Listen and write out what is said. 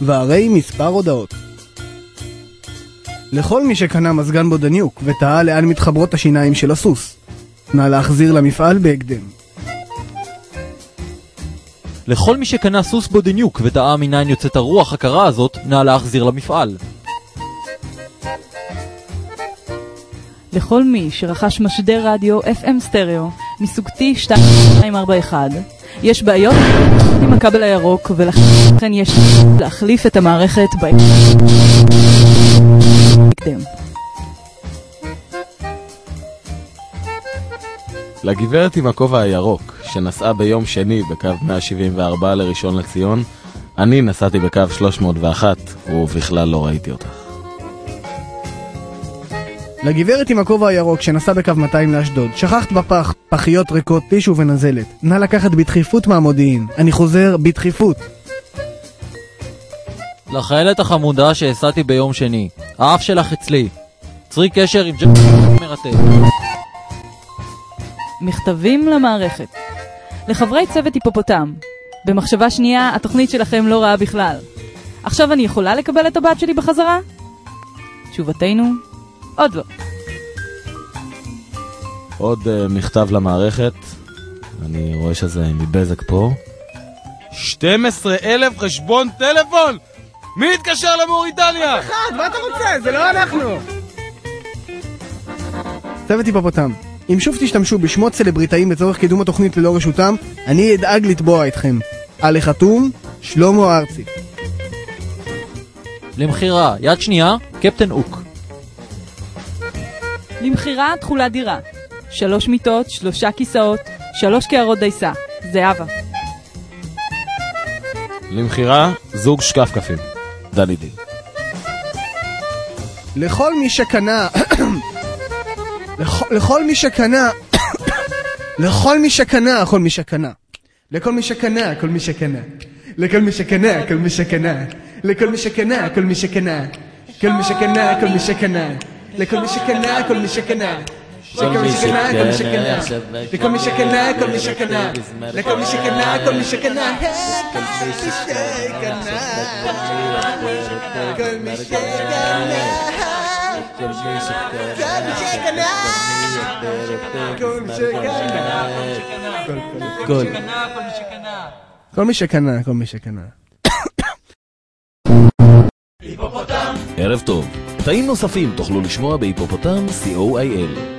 והרי מספר הודעות. לכל מי שקנה מזגן בודניוק ותהה לאן מתחברות השיניים של הסוס, נא להחזיר למפעל בהקדם. לכל מי שקנה סוס בודניוק ותהה מניין יוצאת הרוח הקרה הזאת, נא להחזיר למפעל. לכל מי שרכש משדר רדיו FM סטריאו מסוג T241, יש בעיות עם הכבל הירוק ולכן יש להחליף את המערכת בהקדם. לגברת עם הכובע הירוק, שנסעה ביום שני בקו 174 לראשון לציון, אני נסעתי בקו 301, ובכלל לא ראיתי אותך. לגברת עם הכובע הירוק שנסע בקו 200 לאשדוד, שכחת בפח פחיות ריקות, טישו ונזלת. נא לקחת בדחיפות מהמודיעין. אני חוזר, בדחיפות. לחיילת החמודה שהסעתי ביום שני, האף שלך אצלי. צרי קשר עם ג'ק מרתק. מכתבים למערכת. לחברי צוות היפופוטם, במחשבה שנייה, התוכנית שלכם לא רעה בכלל. עכשיו אני יכולה לקבל את הבת שלי בחזרה? תשובתנו, עוד לא. עוד uh, מכתב למערכת, אני רואה שזה מבזק פה. 12,000 חשבון טלפון! מי התקשר למוריטניה? אחד, מה אתה רוצה? זה לא אנחנו! צוות היפופוטם, אם שוב תשתמשו בשמות סלבריטאים לצורך קידום התוכנית ללא רשותם, אני אדאג לתבוע אתכם. על החתום, שלמה ארצי. למכירה, יד שנייה, קפטן אוק. למכירה תכולת דירה. שלוש מיטות, שלושה כיסאות, שלוש קערות דייסה. זהבה. למכירה, זוג שקף קפים. דני דין. לכל מי שקנה... לכל- לכל מי שקנה... לכל מי שקנה, כל מי שקנה. לכל מי שקנה, כל מי שקנה. לכל מי שקנה, כל מי שקנה. לכל מי שקנה, כל מי שקנה. כל מי שקנה, כל מי שקנה. לכל מי שקנה, כל מי שקנה. לכל מי שקנה, כל מי שקנה. לכל מי שקנה, כל מי שקנה. לכל מי שקנה, כל מי שקנה. כל מי שקנה. כל מי שקנה. כל מי שקנה. גול. כל מי שקנה, כל מי שקנה. ערב טוב. תאים נוספים תוכלו לשמוע בהיפופוטם co.il